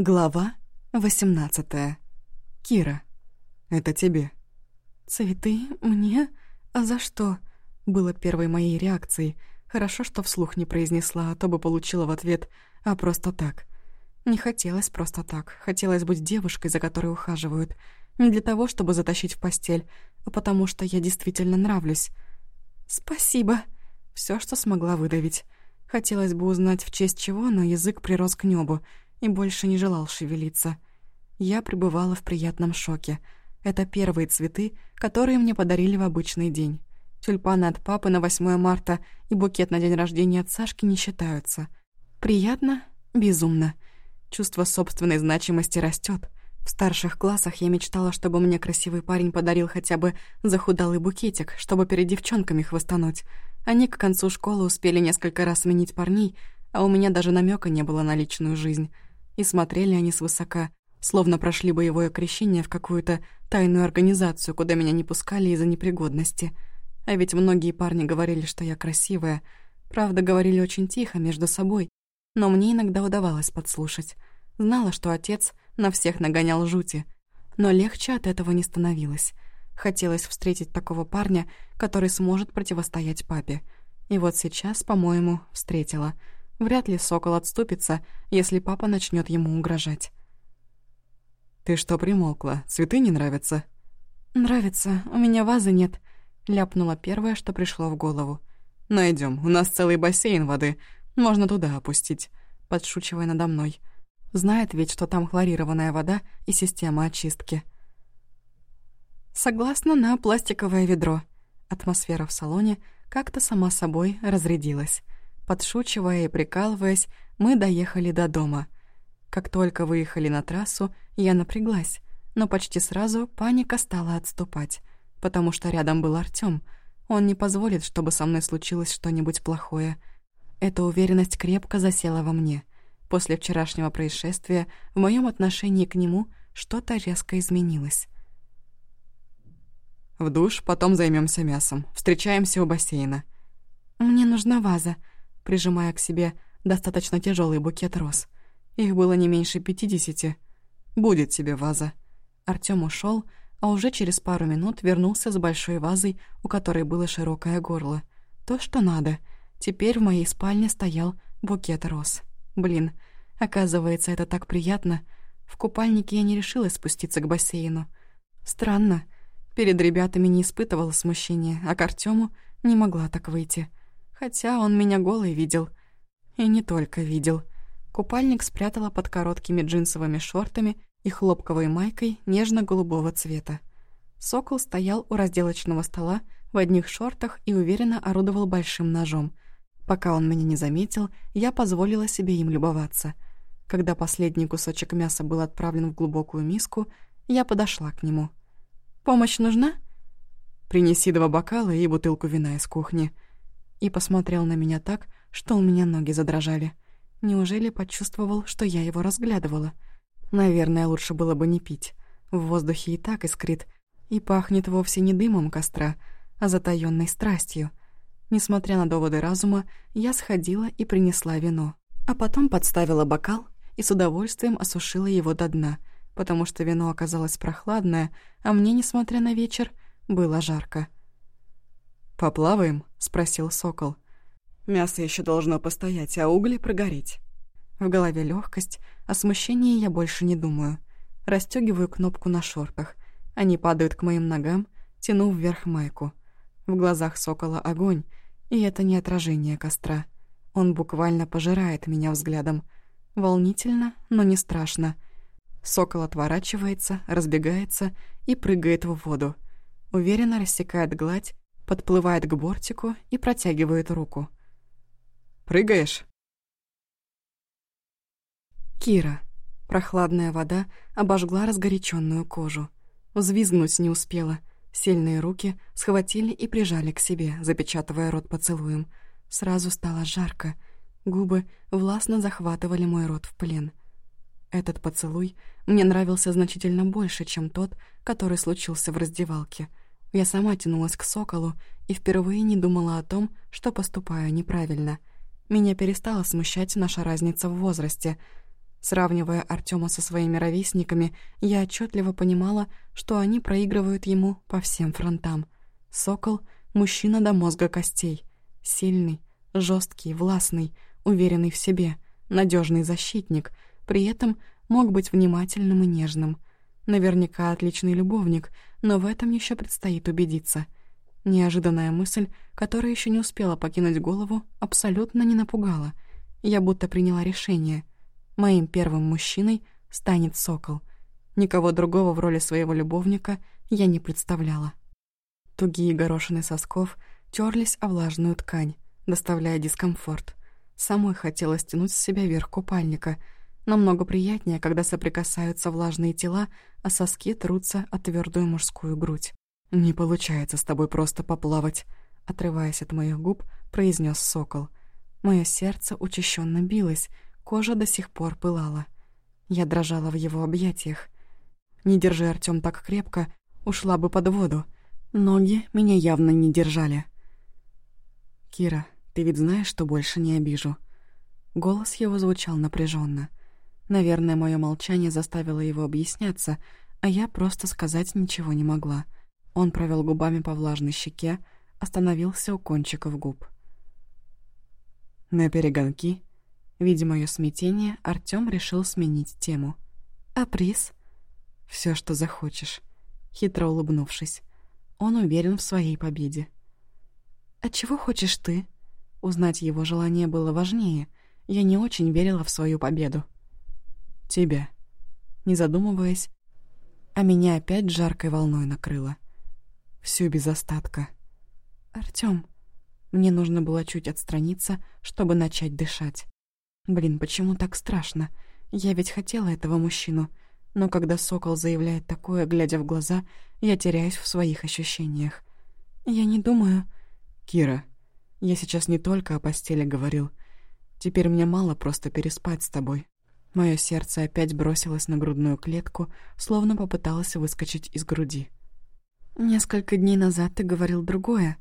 Глава 18. Кира. Это тебе. «Цветы? Мне? А за что?» Было первой моей реакцией. Хорошо, что вслух не произнесла, а то бы получила в ответ «а просто так». Не хотелось просто так. Хотелось быть девушкой, за которой ухаживают. Не для того, чтобы затащить в постель, а потому что я действительно нравлюсь. «Спасибо!» Все, что смогла выдавить. Хотелось бы узнать, в честь чего, но язык прирос к небу — и больше не желал шевелиться. Я пребывала в приятном шоке. Это первые цветы, которые мне подарили в обычный день. Тюльпаны от папы на 8 марта и букет на день рождения от Сашки не считаются. Приятно? Безумно. Чувство собственной значимости растет. В старших классах я мечтала, чтобы мне красивый парень подарил хотя бы захудалый букетик, чтобы перед девчонками хвостануть. Они к концу школы успели несколько раз сменить парней, а у меня даже намека не было на личную жизнь и смотрели они свысока, словно прошли боевое крещение в какую-то тайную организацию, куда меня не пускали из-за непригодности. А ведь многие парни говорили, что я красивая. Правда, говорили очень тихо, между собой. Но мне иногда удавалось подслушать. Знала, что отец на всех нагонял жути. Но легче от этого не становилось. Хотелось встретить такого парня, который сможет противостоять папе. И вот сейчас, по-моему, встретила — Вряд ли сокол отступится, если папа начнет ему угрожать. «Ты что примолкла? Цветы не нравятся?» «Нравится. У меня вазы нет», — ляпнула первое, что пришло в голову. Найдем. У нас целый бассейн воды. Можно туда опустить», — подшучивая надо мной. Знает ведь, что там хлорированная вода и система очистки. Согласно на пластиковое ведро. Атмосфера в салоне как-то сама собой разрядилась. Подшучивая и прикалываясь, мы доехали до дома. Как только выехали на трассу, я напряглась, но почти сразу паника стала отступать, потому что рядом был Артём. Он не позволит, чтобы со мной случилось что-нибудь плохое. Эта уверенность крепко засела во мне. После вчерашнего происшествия в моем отношении к нему что-то резко изменилось. «В душ, потом займемся мясом. Встречаемся у бассейна». «Мне нужна ваза», прижимая к себе достаточно тяжелый букет роз. Их было не меньше пятидесяти. «Будет тебе ваза». Артём ушел, а уже через пару минут вернулся с большой вазой, у которой было широкое горло. То, что надо. Теперь в моей спальне стоял букет роз. Блин, оказывается, это так приятно. В купальнике я не решилась спуститься к бассейну. Странно. Перед ребятами не испытывала смущения, а к Артёму не могла так выйти. Хотя он меня голой видел. И не только видел. Купальник спрятала под короткими джинсовыми шортами и хлопковой майкой нежно-голубого цвета. Сокол стоял у разделочного стола в одних шортах и уверенно орудовал большим ножом. Пока он меня не заметил, я позволила себе им любоваться. Когда последний кусочек мяса был отправлен в глубокую миску, я подошла к нему. «Помощь нужна?» «Принеси два бокала и бутылку вина из кухни», и посмотрел на меня так, что у меня ноги задрожали. Неужели почувствовал, что я его разглядывала? Наверное, лучше было бы не пить. В воздухе и так искрит, и пахнет вовсе не дымом костра, а затаённой страстью. Несмотря на доводы разума, я сходила и принесла вино. А потом подставила бокал и с удовольствием осушила его до дна, потому что вино оказалось прохладное, а мне, несмотря на вечер, было жарко. «Поплаваем?» — спросил сокол. «Мясо еще должно постоять, а угли прогореть». В голове легкость, о смущении я больше не думаю. Растёгиваю кнопку на шортах. Они падают к моим ногам, тяну вверх майку. В глазах сокола огонь, и это не отражение костра. Он буквально пожирает меня взглядом. Волнительно, но не страшно. Сокол отворачивается, разбегается и прыгает в воду. Уверенно рассекает гладь, подплывает к бортику и протягивает руку. «Прыгаешь?» Кира. Прохладная вода обожгла разгоряченную кожу. Взвизгнуть не успела. Сильные руки схватили и прижали к себе, запечатывая рот поцелуем. Сразу стало жарко. Губы властно захватывали мой рот в плен. Этот поцелуй мне нравился значительно больше, чем тот, который случился в раздевалке — я сама тянулась к соколу и впервые не думала о том, что поступаю неправильно. Меня перестала смущать наша разница в возрасте. Сравнивая Артема со своими ровесниками, я отчетливо понимала, что они проигрывают ему по всем фронтам. Сокол — мужчина до мозга костей. Сильный, жесткий, властный, уверенный в себе, надежный защитник, при этом мог быть внимательным и нежным. Наверняка отличный любовник, но в этом еще предстоит убедиться. Неожиданная мысль, которая еще не успела покинуть голову, абсолютно не напугала. Я будто приняла решение. Моим первым мужчиной станет сокол. Никого другого в роли своего любовника я не представляла. Тугие горошины сосков терлись о влажную ткань, доставляя дискомфорт. Самой хотелось тянуть с себя верх купальника. Намного приятнее, когда соприкасаются влажные тела, а соски трутся о твердую мужскую грудь. «Не получается с тобой просто поплавать», — отрываясь от моих губ, произнес сокол. Мое сердце учащенно билось, кожа до сих пор пылала. Я дрожала в его объятиях. Не держи Артём так крепко, ушла бы под воду. Ноги меня явно не держали. «Кира, ты ведь знаешь, что больше не обижу?» Голос его звучал напряженно. Наверное, мое молчание заставило его объясняться, а я просто сказать ничего не могла. Он провел губами по влажной щеке, остановился у кончиков губ. На перегонки, видя мое смятение, Артём решил сменить тему. «А приз?» Все, что захочешь», хитро улыбнувшись. Он уверен в своей победе. «А чего хочешь ты?» Узнать его желание было важнее. Я не очень верила в свою победу. «Тебя». Не задумываясь, а меня опять жаркой волной накрыло. Всё без остатка. «Артём...» Мне нужно было чуть отстраниться, чтобы начать дышать. Блин, почему так страшно? Я ведь хотела этого мужчину. Но когда сокол заявляет такое, глядя в глаза, я теряюсь в своих ощущениях. Я не думаю... Кира, я сейчас не только о постели говорил. Теперь мне мало просто переспать с тобой. Мое сердце опять бросилось на грудную клетку, словно попыталось выскочить из груди. Несколько дней назад ты говорил другое,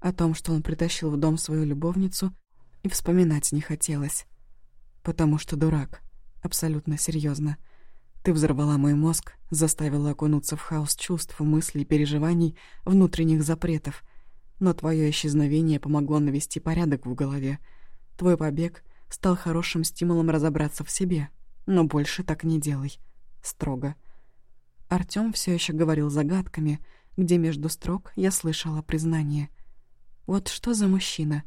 о том, что он притащил в дом свою любовницу, и вспоминать не хотелось. Потому что дурак. Абсолютно серьезно. Ты взорвала мой мозг, заставила окунуться в хаос чувств, мыслей, переживаний, внутренних запретов — но твое исчезновение помогло навести порядок в голове. Твой побег стал хорошим стимулом разобраться в себе. Но больше так не делай. Строго. Артём все еще говорил загадками, где между строк я слышала признание. Вот что за мужчина?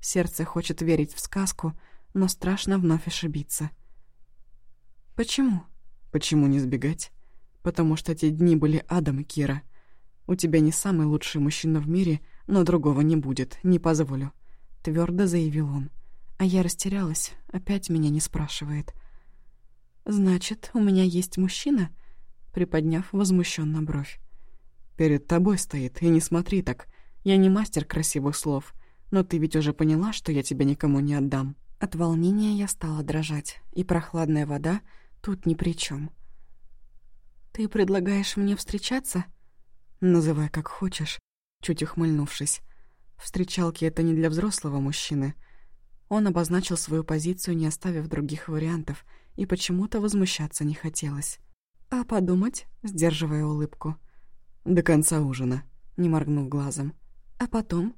Сердце хочет верить в сказку, но страшно вновь ошибиться. Почему? Почему не сбегать? Потому что те дни были адом, Кира. У тебя не самый лучший мужчина в мире — но другого не будет, не позволю», — твердо заявил он. А я растерялась, опять меня не спрашивает. «Значит, у меня есть мужчина?» Приподняв возмущенно бровь. «Перед тобой стоит, и не смотри так. Я не мастер красивых слов, но ты ведь уже поняла, что я тебя никому не отдам». От волнения я стала дрожать, и прохладная вода тут ни при чем. «Ты предлагаешь мне встречаться?» «Называй как хочешь чуть ухмыльнувшись. Встречалки — это не для взрослого мужчины. Он обозначил свою позицию, не оставив других вариантов, и почему-то возмущаться не хотелось. «А подумать?» — сдерживая улыбку. «До конца ужина», — не моргнув глазом. «А потом?»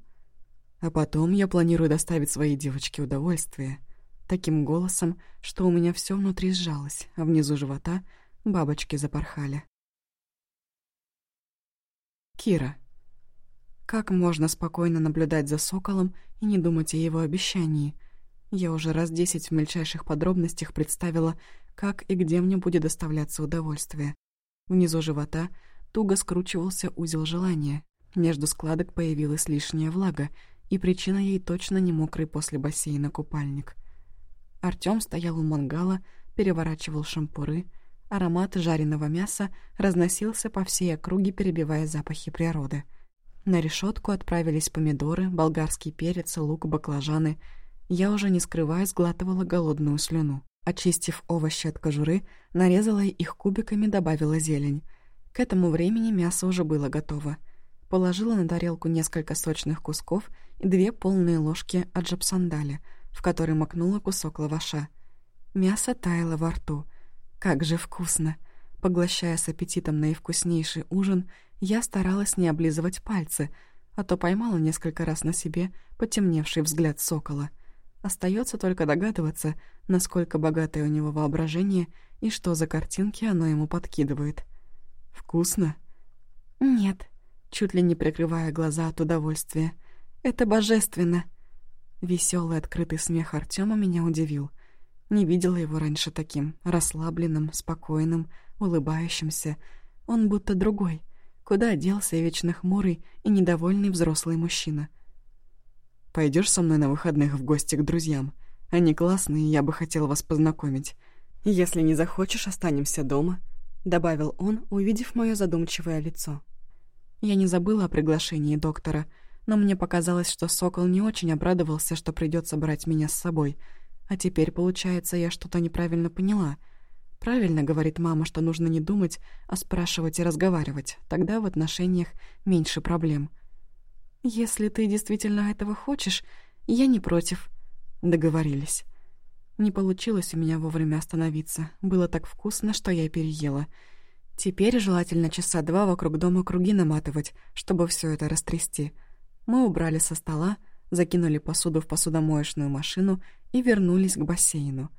«А потом я планирую доставить своей девочке удовольствие». Таким голосом, что у меня все внутри сжалось, а внизу живота бабочки запорхали. Кира. Как можно спокойно наблюдать за соколом и не думать о его обещании? Я уже раз десять в мельчайших подробностях представила, как и где мне будет доставляться удовольствие. Внизу живота туго скручивался узел желания. Между складок появилась лишняя влага, и причина ей точно не мокрый после бассейна купальник. Артём стоял у мангала, переворачивал шампуры. Аромат жареного мяса разносился по всей округе, перебивая запахи природы — на решетку отправились помидоры, болгарский перец, лук, баклажаны. Я уже не скрывая сглатывала голодную слюну. Очистив овощи от кожуры, нарезала их кубиками, добавила зелень. К этому времени мясо уже было готово. Положила на тарелку несколько сочных кусков и две полные ложки аджапсандали, в которые макнула кусок лаваша. Мясо таяло во рту. Как же вкусно! Поглощая с аппетитом наивкуснейший ужин, я старалась не облизывать пальцы, а то поймала несколько раз на себе потемневший взгляд сокола. Остается только догадываться, насколько богатое у него воображение и что за картинки оно ему подкидывает. «Вкусно?» «Нет», чуть ли не прикрывая глаза от удовольствия. «Это божественно!» Веселый открытый смех Артема меня удивил. Не видела его раньше таким, расслабленным, спокойным, улыбающимся. Он будто другой. Куда делся вечно хмурый и недовольный взрослый мужчина? Пойдешь со мной на выходных в гости к друзьям? Они классные, я бы хотел вас познакомить. Если не захочешь, останемся дома», — добавил он, увидев мое задумчивое лицо. Я не забыла о приглашении доктора, но мне показалось, что Сокол не очень обрадовался, что придется брать меня с собой. А теперь, получается, я что-то неправильно поняла. Правильно говорит мама, что нужно не думать, а спрашивать и разговаривать. Тогда в отношениях меньше проблем. «Если ты действительно этого хочешь, я не против». Договорились. Не получилось у меня вовремя остановиться. Было так вкусно, что я переела — Теперь желательно часа два вокруг дома круги наматывать, чтобы все это растрясти. Мы убрали со стола, закинули посуду в посудомоечную машину и вернулись к бассейну.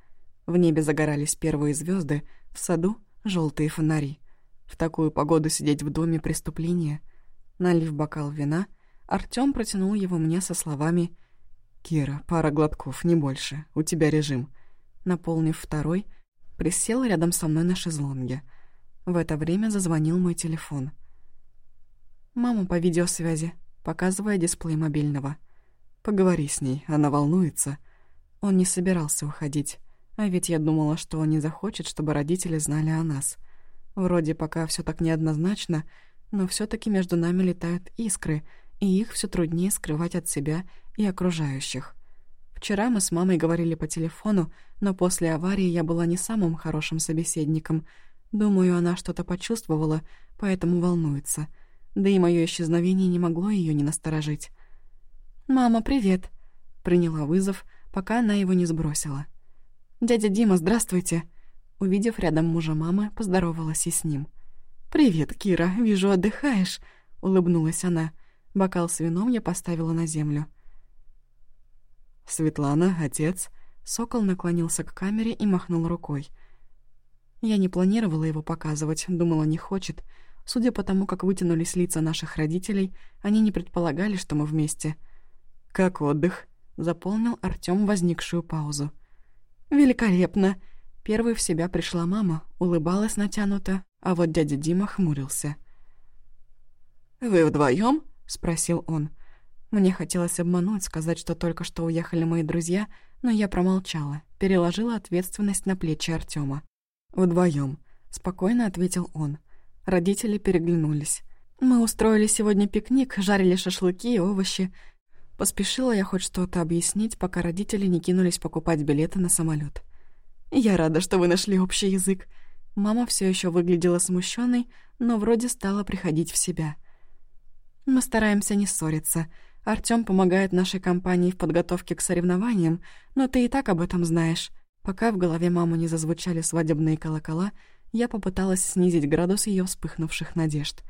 В небе загорались первые звезды, в саду — желтые фонари. В такую погоду сидеть в доме — преступление. Налив бокал вина, Артём протянул его мне со словами «Кира, пара глотков, не больше, у тебя режим». Наполнив второй, присел рядом со мной на шезлонге — в это время зазвонил мой телефон. «Мама по видеосвязи», показывая дисплей мобильного. «Поговори с ней, она волнуется». Он не собирался уходить, а ведь я думала, что он не захочет, чтобы родители знали о нас. Вроде пока все так неоднозначно, но все таки между нами летают искры, и их все труднее скрывать от себя и окружающих. Вчера мы с мамой говорили по телефону, но после аварии я была не самым хорошим собеседником — Думаю, она что-то почувствовала, поэтому волнуется. Да и мое исчезновение не могло ее не насторожить. «Мама, привет!» Приняла вызов, пока она его не сбросила. «Дядя Дима, здравствуйте!» Увидев рядом мужа мамы, поздоровалась и с ним. «Привет, Кира, вижу, отдыхаешь», — улыбнулась она. Бокал с вином я поставила на землю. «Светлана, отец...» Сокол наклонился к камере и махнул рукой — я не планировала его показывать, думала, не хочет. Судя по тому, как вытянулись лица наших родителей, они не предполагали, что мы вместе. «Как отдых?» — заполнил Артём возникшую паузу. «Великолепно!» Первой в себя пришла мама, улыбалась натянуто, а вот дядя Дима хмурился. «Вы вдвоем? спросил он. Мне хотелось обмануть, сказать, что только что уехали мои друзья, но я промолчала, переложила ответственность на плечи Артёма. «Вдвоем», — спокойно ответил он. Родители переглянулись. «Мы устроили сегодня пикник, жарили шашлыки и овощи. Поспешила я хоть что-то объяснить, пока родители не кинулись покупать билеты на самолет. «Я рада, что вы нашли общий язык». Мама все еще выглядела смущенной, но вроде стала приходить в себя. «Мы стараемся не ссориться. Артём помогает нашей компании в подготовке к соревнованиям, но ты и так об этом знаешь. Пока в голове мамы не зазвучали свадебные колокола, я попыталась снизить градус ее вспыхнувших надежд.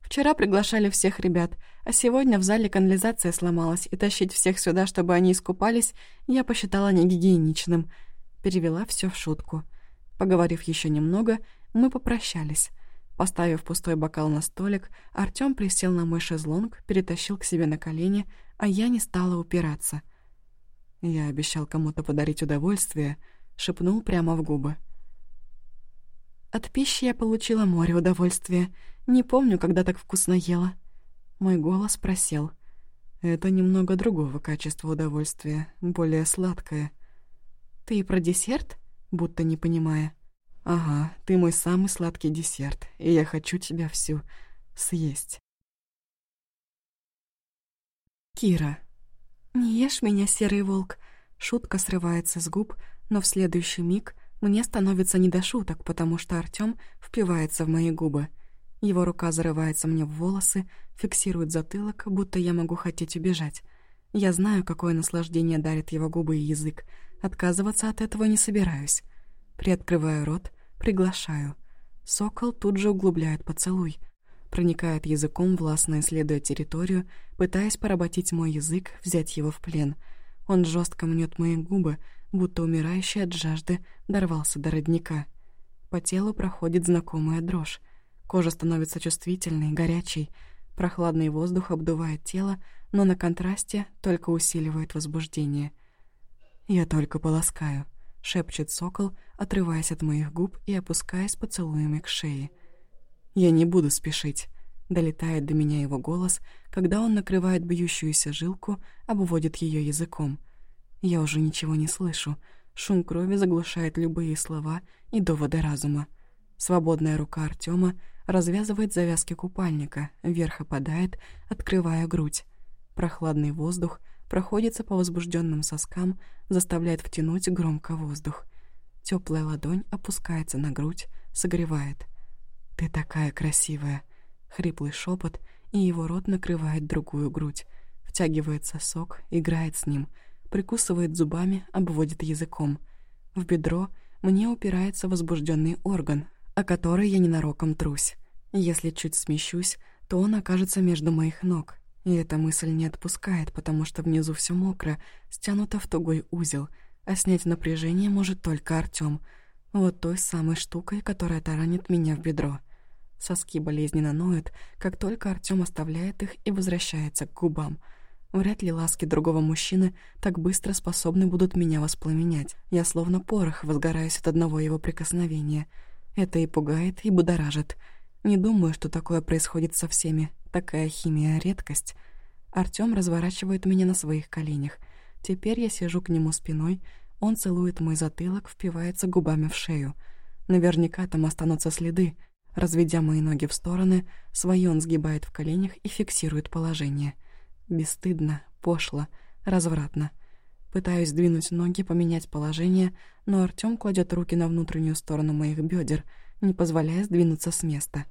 Вчера приглашали всех ребят, а сегодня в зале канализация сломалась, и тащить всех сюда, чтобы они искупались, я посчитала негигиеничным. Перевела все в шутку. Поговорив еще немного, мы попрощались. Поставив пустой бокал на столик, Артём присел на мой шезлонг, перетащил к себе на колени, а я не стала упираться. Я обещал кому-то подарить удовольствие, шепнул прямо в губы. От пищи я получила море удовольствия. Не помню, когда так вкусно ела. Мой голос просел. Это немного другого качества удовольствия, более сладкое. Ты про десерт? Будто не понимая. Ага, ты мой самый сладкий десерт, и я хочу тебя всю съесть. Кира. «Не ешь меня, серый волк!» Шутка срывается с губ, но в следующий миг мне становится не до шуток, потому что Артём впивается в мои губы. Его рука зарывается мне в волосы, фиксирует затылок, будто я могу хотеть убежать. Я знаю, какое наслаждение дарит его губы и язык. Отказываться от этого не собираюсь. Приоткрываю рот, приглашаю. Сокол тут же углубляет поцелуй, проникает языком, властно исследуя территорию, пытаясь поработить мой язык, взять его в плен. Он жестко мнет мои губы, будто умирающий от жажды дорвался до родника. По телу проходит знакомая дрожь. Кожа становится чувствительной, горячей. Прохладный воздух обдувает тело, но на контрасте только усиливает возбуждение. «Я только полоскаю», — шепчет сокол, отрываясь от моих губ и опускаясь поцелуями к шее. «Я не буду спешить», — долетает до меня его голос, когда он накрывает бьющуюся жилку, обводит ее языком. Я уже ничего не слышу. Шум крови заглушает любые слова и доводы разума. Свободная рука Артема развязывает завязки купальника, вверх опадает, открывая грудь. Прохладный воздух проходится по возбужденным соскам, заставляет втянуть громко воздух. Теплая ладонь опускается на грудь, согревает. «Ты такая красивая!» Хриплый шепот, и его рот накрывает другую грудь. Втягивает сосок, играет с ним, прикусывает зубами, обводит языком. В бедро мне упирается возбужденный орган, о который я ненароком трусь. Если чуть смещусь, то он окажется между моих ног. И эта мысль не отпускает, потому что внизу все мокро, стянуто в тугой узел, а снять напряжение может только Артём. Вот той самой штукой, которая таранит меня в бедро. Соски болезненно ноют, как только Артём оставляет их и возвращается к губам. Вряд ли ласки другого мужчины так быстро способны будут меня воспламенять. Я словно порох возгораюсь от одного его прикосновения. Это и пугает, и будоражит. Не думаю, что такое происходит со всеми. Такая химия — редкость. Артём разворачивает меня на своих коленях. Теперь я сижу к нему спиной, он целует мой затылок, впивается губами в шею. Наверняка там останутся следы — Разведя мои ноги в стороны, свои он сгибает в коленях и фиксирует положение. Бесстыдно, пошло, развратно. Пытаюсь сдвинуть ноги, поменять положение, но Артём кладет руки на внутреннюю сторону моих бедер, не позволяя сдвинуться с места.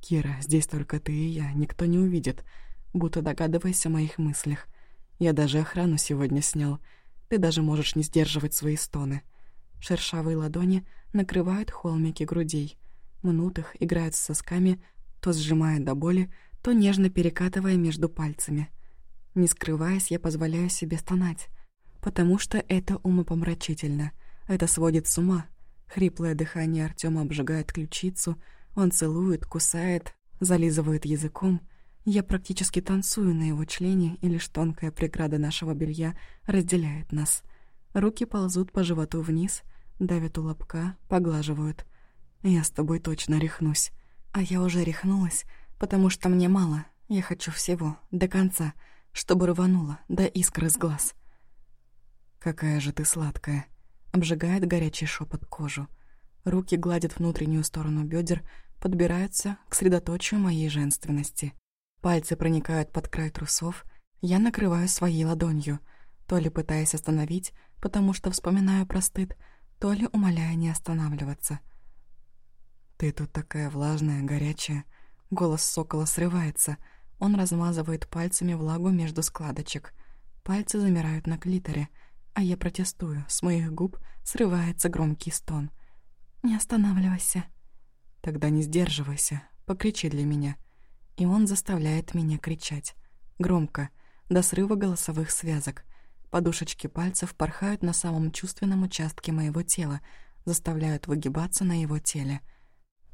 «Кира, здесь только ты и я, никто не увидит», будто догадываясь о моих мыслях. «Я даже охрану сегодня снял. Ты даже можешь не сдерживать свои стоны». Шершавые ладони накрывают холмики грудей мнут их, играют с сосками, то сжимая до боли, то нежно перекатывая между пальцами. Не скрываясь, я позволяю себе стонать, потому что это умопомрачительно, это сводит с ума. Хриплое дыхание Артема обжигает ключицу, он целует, кусает, зализывает языком. Я практически танцую на его члене, и лишь тонкая преграда нашего белья разделяет нас. Руки ползут по животу вниз, давят у лобка, поглаживают. Я с тобой точно рехнусь. А я уже рехнулась, потому что мне мало. Я хочу всего, до конца, чтобы рвануло, до искры с глаз. «Какая же ты сладкая!» Обжигает горячий шепот кожу. Руки гладят внутреннюю сторону бедер, подбираются к средоточию моей женственности. Пальцы проникают под край трусов, я накрываю своей ладонью, то ли пытаясь остановить, потому что вспоминаю про стыд, то ли умоляя не останавливаться — «Ты тут такая влажная, горячая». Голос сокола срывается. Он размазывает пальцами влагу между складочек. Пальцы замирают на клиторе, а я протестую. С моих губ срывается громкий стон. «Не останавливайся». «Тогда не сдерживайся. Покричи для меня». И он заставляет меня кричать. Громко, до срыва голосовых связок. Подушечки пальцев порхают на самом чувственном участке моего тела, заставляют выгибаться на его теле —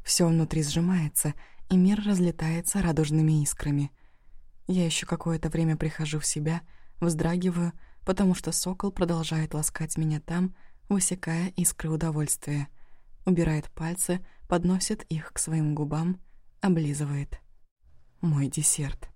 все внутри сжимается, и мир разлетается радужными искрами. Я еще какое-то время прихожу в себя, вздрагиваю, потому что сокол продолжает ласкать меня там, высекая искры удовольствия. Убирает пальцы, подносит их к своим губам, облизывает. Мой десерт.